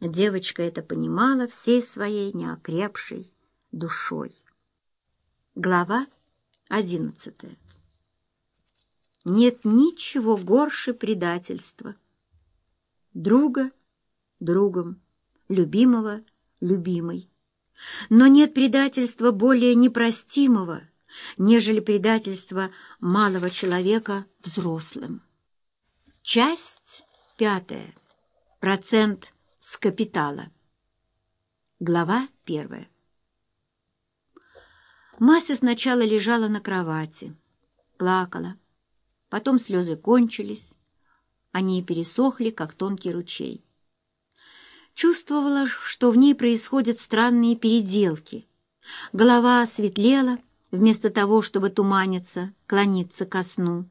Девочка это понимала всей своей неокрепшей душой. Глава одиннадцатая Нет ничего горше предательства. Друга другом, любимого любимой. Но нет предательства более непростимого, нежели предательство малого человека взрослым. Часть пятая. Процент с капитала. Глава первая. Мася сначала лежала на кровати, плакала. Потом слезы кончились, они пересохли, как тонкий ручей. Чувствовала, что в ней происходят странные переделки. Голова светлела, вместо того, чтобы туманиться, клониться ко сну.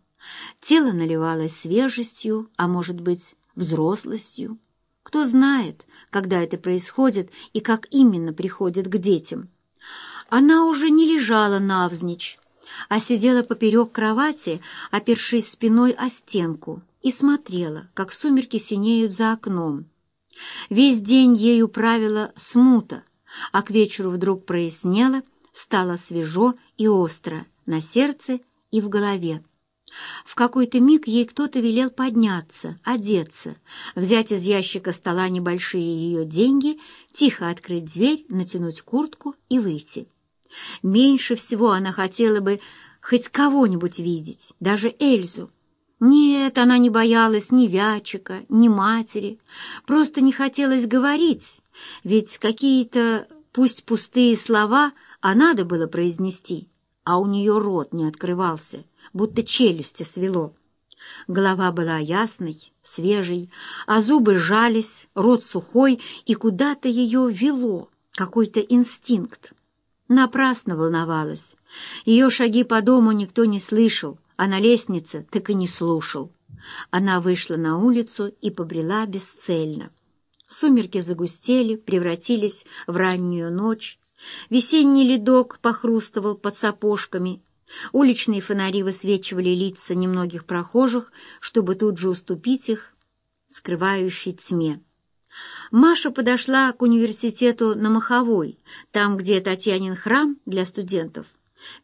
Тело наливалось свежестью, а может быть, взрослостью. Кто знает, когда это происходит и как именно приходит к детям. Она уже не лежала навзничь, а сидела поперек кровати, опершись спиной о стенку, и смотрела, как сумерки синеют за окном. Весь день ею правила смута, а к вечеру вдруг прояснело, стало свежо и остро на сердце и в голове. В какой-то миг ей кто-то велел подняться, одеться, взять из ящика стола небольшие ее деньги, тихо открыть дверь, натянуть куртку и выйти. Меньше всего она хотела бы хоть кого-нибудь видеть, даже Эльзу. Нет, она не боялась ни Вячика, ни матери, просто не хотелось говорить, ведь какие-то, пусть пустые слова, а надо было произнести, а у нее рот не открывался, будто челюсти свело. Голова была ясной, свежей, а зубы сжались, рот сухой, и куда-то ее вело, какой-то инстинкт. Напрасно волновалась. Ее шаги по дому никто не слышал, а на лестнице так и не слушал. Она вышла на улицу и побрела бесцельно. Сумерки загустели, превратились в раннюю ночь. Весенний ледок похрустывал под сапожками. Уличные фонари высвечивали лица немногих прохожих, чтобы тут же уступить их скрывающей тьме. Маша подошла к университету на Маховой, там, где Татьянин храм для студентов.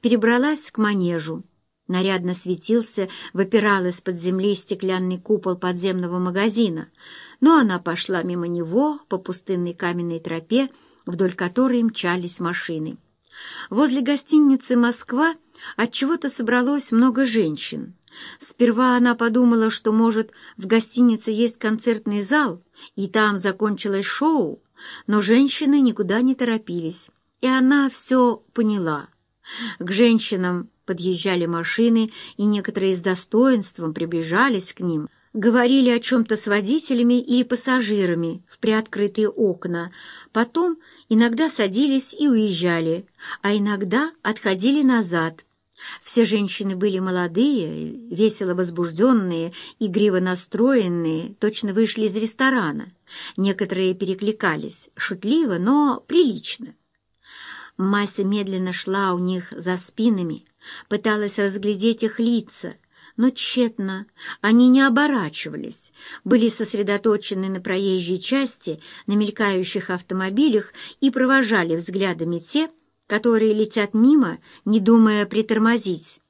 Перебралась к манежу нарядно светился, выпирал из-под земли стеклянный купол подземного магазина, но она пошла мимо него по пустынной каменной тропе, вдоль которой мчались машины. Возле гостиницы «Москва» отчего-то собралось много женщин. Сперва она подумала, что, может, в гостинице есть концертный зал, и там закончилось шоу, но женщины никуда не торопились, и она все поняла. К женщинам подъезжали машины, и некоторые с достоинством приближались к ним, говорили о чем-то с водителями или пассажирами в приоткрытые окна, потом иногда садились и уезжали, а иногда отходили назад. Все женщины были молодые, весело возбужденные, игриво настроенные, точно вышли из ресторана. Некоторые перекликались, шутливо, но прилично. Мася медленно шла у них за спинами, пыталась разглядеть их лица, но тщетно. Они не оборачивались, были сосредоточены на проезжей части, на мелькающих автомобилях и провожали взглядами те, которые летят мимо, не думая притормозить.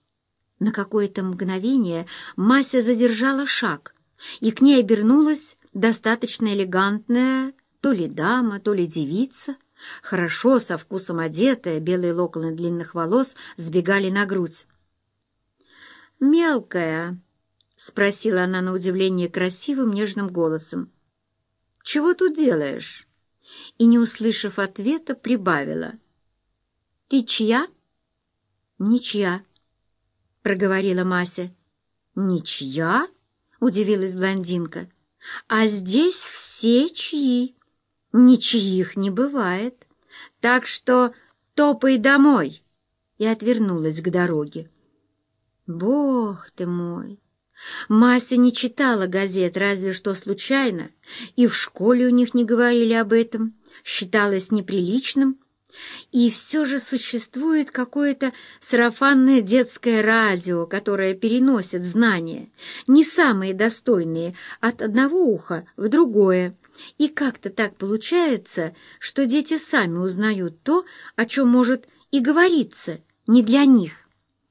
На какое-то мгновение Мася задержала шаг, и к ней обернулась достаточно элегантная то ли дама, то ли девица, Хорошо, со вкусом одетая, белые локоны длинных волос сбегали на грудь. «Мелкая», — спросила она на удивление красивым нежным голосом. «Чего тут делаешь?» И, не услышав ответа, прибавила. «Ты чья?» «Ничья», — проговорила Мася. «Ничья?» — удивилась блондинка. «А здесь все чьи». Ничьих не бывает, так что топай домой!» И отвернулась к дороге. «Бог ты мой!» Мася не читала газет, разве что случайно, и в школе у них не говорили об этом, считалось неприличным. И все же существует какое-то сарафанное детское радио, которое переносит знания, не самые достойные, от одного уха в другое, И как-то так получается, что дети сами узнают то, о чем может и говориться не для них.